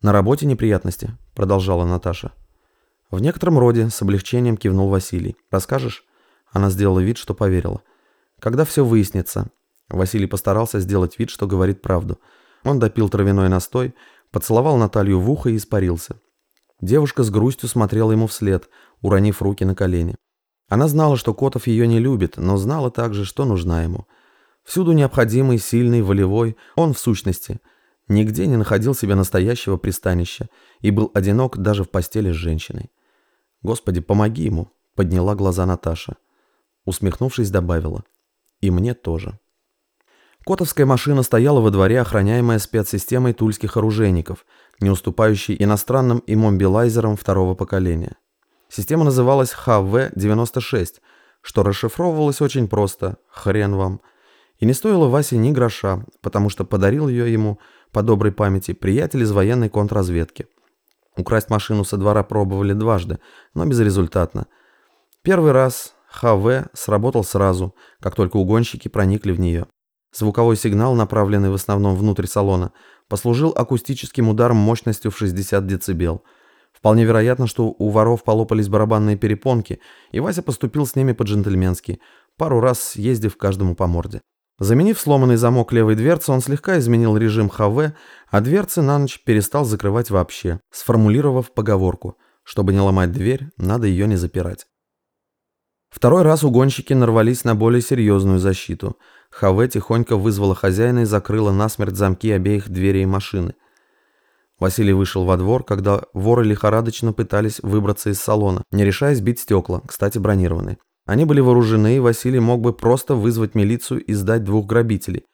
«На работе неприятности», — продолжала Наташа. «В некотором роде с облегчением кивнул Василий. Расскажешь?» Она сделала вид, что поверила. «Когда все выяснится?» Василий постарался сделать вид, что говорит правду. Он допил травяной настой, поцеловал Наталью в ухо и испарился. Девушка с грустью смотрела ему вслед, уронив руки на колени. Она знала, что Котов ее не любит, но знала также, что нужна ему. Всюду необходимый, сильный, волевой, он в сущности нигде не находил себе настоящего пристанища и был одинок даже в постели с женщиной. «Господи, помоги ему!» — подняла глаза Наташа. Усмехнувшись, добавила. «И мне тоже». Котовская машина стояла во дворе, охраняемая спецсистемой тульских оружейников, не уступающей иностранным иммобилайзерам второго поколения. Система называлась ХВ-96, что расшифровывалось очень просто «хрен вам», и не стоило Васе ни гроша, потому что подарил ее ему, по доброй памяти, приятель из военной контрразведки. Украсть машину со двора пробовали дважды, но безрезультатно. Первый раз ХВ сработал сразу, как только угонщики проникли в нее. Звуковой сигнал, направленный в основном внутрь салона, послужил акустическим ударом мощностью в 60 дБ. Вполне вероятно, что у воров полопались барабанные перепонки, и Вася поступил с ними по-джентльменски, пару раз ездив каждому по морде. Заменив сломанный замок левой дверцы, он слегка изменил режим ХВ, а дверцы на ночь перестал закрывать вообще, сформулировав поговорку «Чтобы не ломать дверь, надо ее не запирать». Второй раз угонщики нарвались на более серьезную защиту – ХВ тихонько вызвала хозяина и закрыла насмерть замки обеих дверей машины. Василий вышел во двор, когда воры лихорадочно пытались выбраться из салона, не решаясь бить стекла, кстати, бронированные. Они были вооружены, и Василий мог бы просто вызвать милицию и сдать двух грабителей.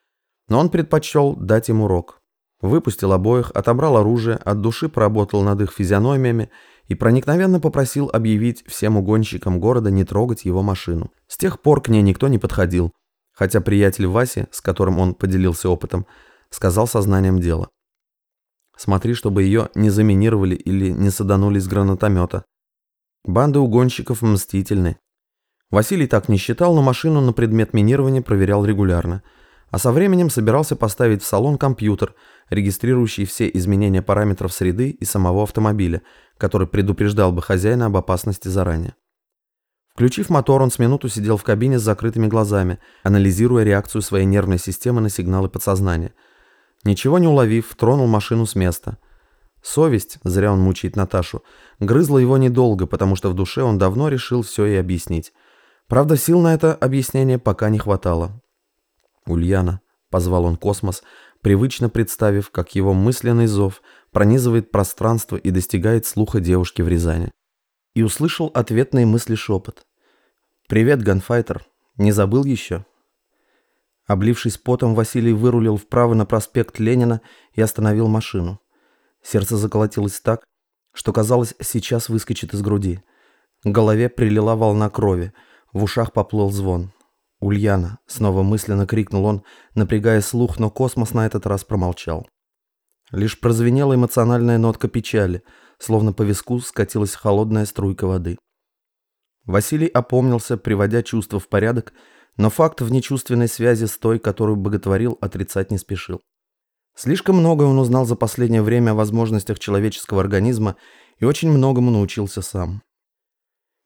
Но он предпочел дать им урок. Выпустил обоих, отобрал оружие, от души поработал над их физиономиями и проникновенно попросил объявить всем угонщикам города не трогать его машину. С тех пор к ней никто не подходил, хотя приятель Васи, с которым он поделился опытом, сказал сознанием дела. Смотри, чтобы ее не заминировали или не саданули из гранатомета. Банды угонщиков мстительны. Василий так не считал, но машину на предмет минирования проверял регулярно. А со временем собирался поставить в салон компьютер, регистрирующий все изменения параметров среды и самого автомобиля, который предупреждал бы хозяина об опасности заранее. Включив мотор, он с минуту сидел в кабине с закрытыми глазами, анализируя реакцию своей нервной системы на сигналы подсознания. Ничего не уловив, тронул машину с места. Совесть, зря он мучает Наташу, грызла его недолго, потому что в душе он давно решил все ей объяснить. Правда, сил на это объяснение пока не хватало. «Ульяна», — позвал он космос, привычно представив, как его мысленный зов пронизывает пространство и достигает слуха девушки в Рязани и услышал ответные мысли шепот. «Привет, ганфайтер. Не забыл еще?» Облившись потом, Василий вырулил вправо на проспект Ленина и остановил машину. Сердце заколотилось так, что казалось, сейчас выскочит из груди. К голове прилила волна крови, в ушах поплыл звон. «Ульяна!» — снова мысленно крикнул он, напрягая слух, но космос на этот раз промолчал. Лишь прозвенела эмоциональная нотка печали — словно по виску скатилась холодная струйка воды. Василий опомнился, приводя чувства в порядок, но факт внечувственной связи с той, которую боготворил, отрицать не спешил. Слишком много он узнал за последнее время о возможностях человеческого организма и очень многому научился сам.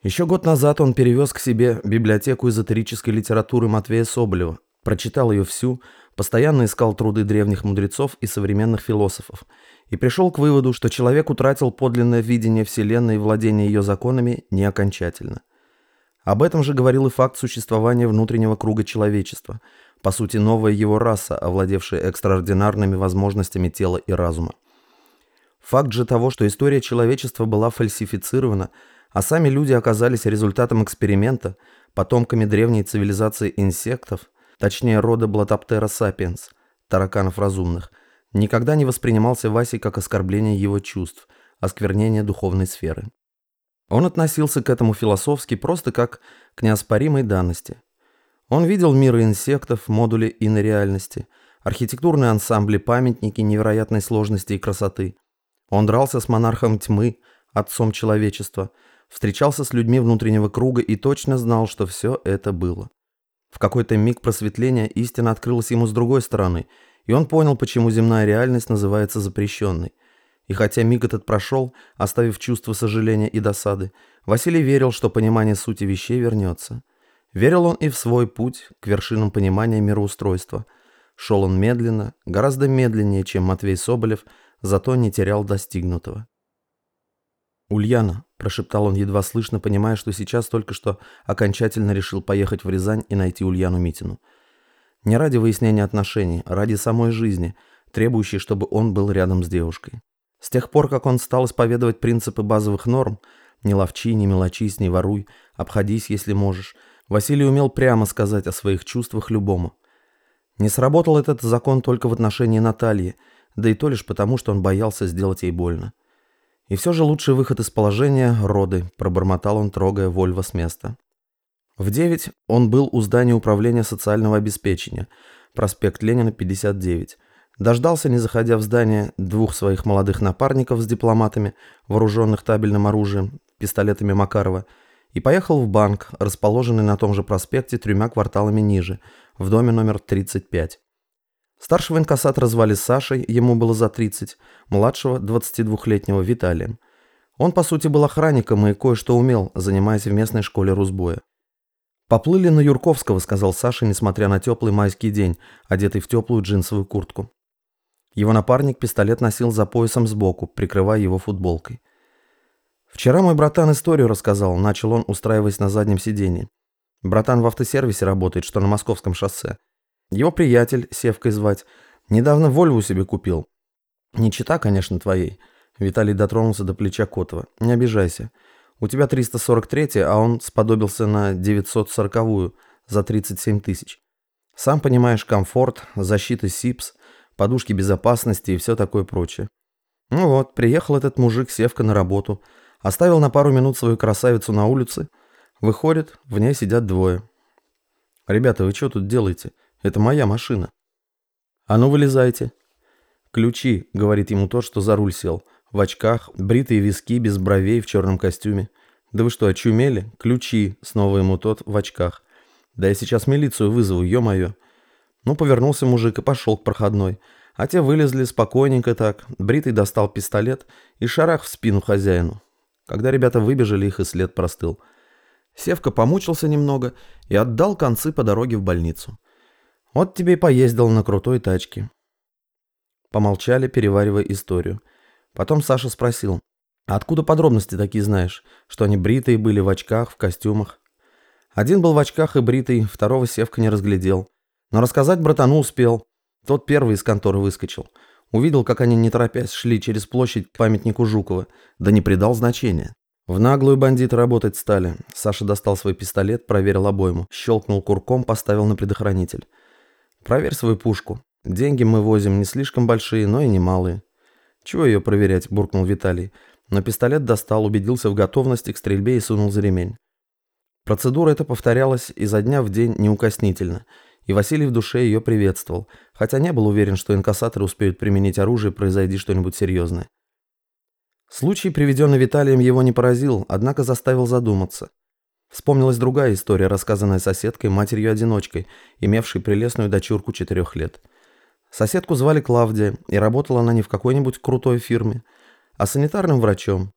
Еще год назад он перевез к себе библиотеку эзотерической литературы Матвея Соболева, прочитал ее всю, постоянно искал труды древних мудрецов и современных философов и пришел к выводу, что человек утратил подлинное видение Вселенной и владение ее законами не окончательно. Об этом же говорил и факт существования внутреннего круга человечества, по сути новая его раса, овладевшая экстраординарными возможностями тела и разума. Факт же того, что история человечества была фальсифицирована, а сами люди оказались результатом эксперимента, потомками древней цивилизации инсектов, точнее рода Блатоптера сапиенс, тараканов разумных, никогда не воспринимался Васей как оскорбление его чувств, осквернение духовной сферы. Он относился к этому философски просто как к неоспоримой данности. Он видел мир инсектов, модули инореальности, архитектурные ансамбли, памятники невероятной сложности и красоты. Он дрался с монархом тьмы, отцом человечества, встречался с людьми внутреннего круга и точно знал, что все это было. В какой-то миг просветления истина открылась ему с другой стороны – и он понял, почему земная реальность называется запрещенной. И хотя миг этот прошел, оставив чувство сожаления и досады, Василий верил, что понимание сути вещей вернется. Верил он и в свой путь к вершинам понимания мироустройства. Шел он медленно, гораздо медленнее, чем Матвей Соболев, зато не терял достигнутого. «Ульяна», – прошептал он едва слышно, понимая, что сейчас только что окончательно решил поехать в Рязань и найти Ульяну Митину. Не ради выяснения отношений, а ради самой жизни, требующей, чтобы он был рядом с девушкой. С тех пор, как он стал исповедовать принципы базовых норм «не ловчи, не мелочись, не воруй, обходись, если можешь», Василий умел прямо сказать о своих чувствах любому. Не сработал этот закон только в отношении Натальи, да и то лишь потому, что он боялся сделать ей больно. И все же лучший выход из положения – роды, пробормотал он, трогая Вольво с места. В 9 он был у здания управления социального обеспечения, проспект Ленина, 59. Дождался, не заходя в здание, двух своих молодых напарников с дипломатами, вооруженных табельным оружием, пистолетами Макарова, и поехал в банк, расположенный на том же проспекте тремя кварталами ниже, в доме номер 35. Старшего инкассатора звали Сашей, ему было за 30, младшего, 22-летнего, Виталием. Он, по сути, был охранником и кое-что умел, занимаясь в местной школе Русбоя. «Поплыли на Юрковского», — сказал Саша, несмотря на теплый майский день, одетый в теплую джинсовую куртку. Его напарник пистолет носил за поясом сбоку, прикрывая его футболкой. «Вчера мой братан историю рассказал», — начал он, устраиваясь на заднем сиденье. «Братан в автосервисе работает, что на московском шоссе. Его приятель, Севкой звать, недавно Вольву себе купил. Не чита, конечно, твоей». Виталий дотронулся до плеча Котова. «Не обижайся. У тебя 343 а он сподобился на 940-ю за 37 тысяч. Сам понимаешь, комфорт, защита СИПС, подушки безопасности и все такое прочее. Ну вот, приехал этот мужик Севка на работу, оставил на пару минут свою красавицу на улице, выходит, в ней сидят двое. «Ребята, вы что тут делаете? Это моя машина». «А ну, вылезайте». «Ключи», — говорит ему тот, что за руль сел, в очках, бритые виски, без бровей, в черном костюме. «Да вы что, очумели? Ключи», — снова ему тот в очках. «Да я сейчас милицию вызову, ё-моё». Ну, повернулся мужик и пошел к проходной. А те вылезли спокойненько так. Бритый достал пистолет и шарах в спину хозяину. Когда ребята выбежали, их и след простыл. Севка помучился немного и отдал концы по дороге в больницу. Вот тебе и поездил на крутой тачке. Помолчали, переваривая историю. Потом Саша спросил, «А откуда подробности такие знаешь? Что они бритые были, в очках, в костюмах?» Один был в очках и бритый, второго Севка не разглядел. Но рассказать братану успел. Тот первый из конторы выскочил. Увидел, как они, не торопясь, шли через площадь к памятнику Жукова, да не придал значения. В наглую бандиты работать стали. Саша достал свой пистолет, проверил обойму, щелкнул курком, поставил на предохранитель. «Проверь свою пушку. Деньги мы возим не слишком большие, но и немалые». «Чего ее проверять?» – буркнул Виталий. Но пистолет достал, убедился в готовности к стрельбе и сунул за ремень. Процедура эта повторялась изо дня в день неукоснительно – и Василий в душе ее приветствовал, хотя не был уверен, что инкассаторы успеют применить оружие, произойди что-нибудь серьезное. Случай, приведенный Виталием, его не поразил, однако заставил задуматься. Вспомнилась другая история, рассказанная соседкой, матерью-одиночкой, имевшей прелестную дочурку четырех лет. Соседку звали Клавдия, и работала она не в какой-нибудь крутой фирме, а санитарным врачом,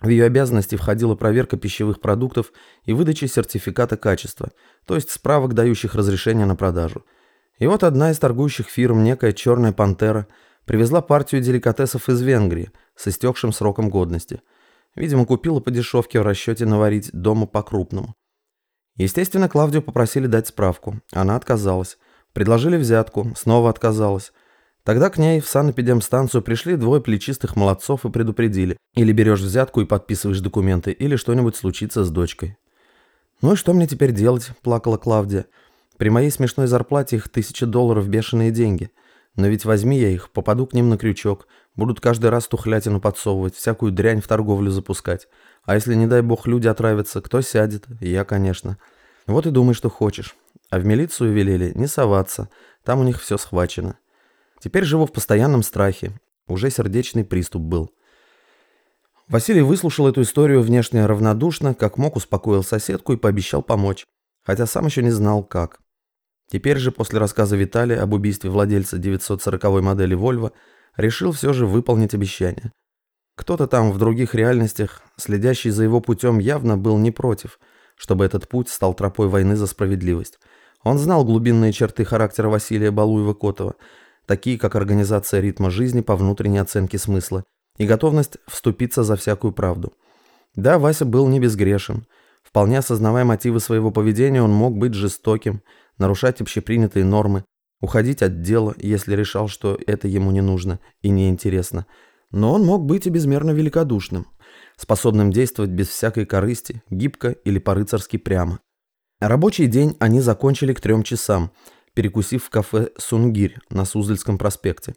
в ее обязанности входила проверка пищевых продуктов и выдача сертификата качества, то есть справок, дающих разрешение на продажу. И вот одна из торгующих фирм, некая «Черная пантера», привезла партию деликатесов из Венгрии с истекшим сроком годности. Видимо, купила по дешевке в расчете наварить дома по-крупному. Естественно, Клавдию попросили дать справку. Она отказалась. Предложили взятку, снова отказалась. Тогда к ней в санэпидемстанцию пришли двое плечистых молодцов и предупредили. Или берешь взятку и подписываешь документы, или что-нибудь случится с дочкой. «Ну и что мне теперь делать?» – плакала Клавдия. «При моей смешной зарплате их тысяча долларов бешеные деньги. Но ведь возьми я их, попаду к ним на крючок, будут каждый раз тухлятину подсовывать, всякую дрянь в торговлю запускать. А если, не дай бог, люди отравятся, кто сядет? Я, конечно. Вот и думай, что хочешь. А в милицию велели не соваться, там у них все схвачено». Теперь живу в постоянном страхе. Уже сердечный приступ был. Василий выслушал эту историю внешне равнодушно, как мог успокоил соседку и пообещал помочь, хотя сам еще не знал как. Теперь же, после рассказа Виталия об убийстве владельца 940 модели Volvo, решил все же выполнить обещание. Кто-то там в других реальностях, следящий за его путем, явно был не против, чтобы этот путь стал тропой войны за справедливость. Он знал глубинные черты характера Василия Балуева-Котова, такие как организация ритма жизни по внутренней оценке смысла и готовность вступиться за всякую правду. Да, Вася был не безгрешен. Вполне осознавая мотивы своего поведения, он мог быть жестоким, нарушать общепринятые нормы, уходить от дела, если решал, что это ему не нужно и не интересно – но он мог быть и безмерно великодушным, способным действовать без всякой корысти, гибко или по-рыцарски прямо. Рабочий день они закончили к трем часам, перекусив в кафе «Сунгирь» на Суздальском проспекте.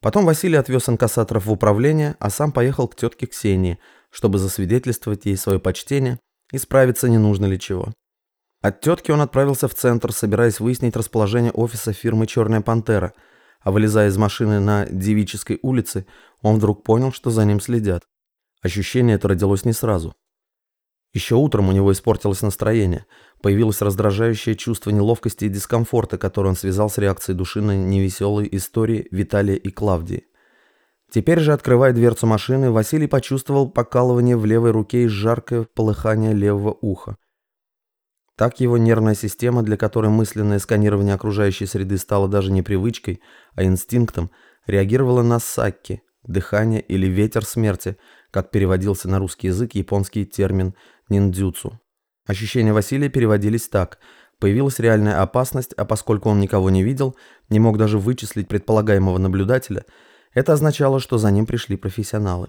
Потом Василий отвез инкассаторов в управление, а сам поехал к тетке Ксении, чтобы засвидетельствовать ей свое почтение и справиться, не нужно ли чего. От тетки он отправился в центр, собираясь выяснить расположение офиса фирмы «Черная пантера», а вылезая из машины на Девической улице, он вдруг понял, что за ним следят. Ощущение это родилось не сразу. Еще утром у него испортилось настроение, появилось раздражающее чувство неловкости и дискомфорта, которое он связал с реакцией души на невеселые истории Виталия и Клавдии. Теперь же, открывая дверцу машины, Василий почувствовал покалывание в левой руке и жаркое полыхание левого уха. Так его нервная система, для которой мысленное сканирование окружающей среды стало даже не привычкой, а инстинктом, реагировала на сакки, дыхание или ветер смерти, как переводился на русский язык японский термин ниндзюцу. Ощущения Василия переводились так. Появилась реальная опасность, а поскольку он никого не видел, не мог даже вычислить предполагаемого наблюдателя, это означало, что за ним пришли профессионалы.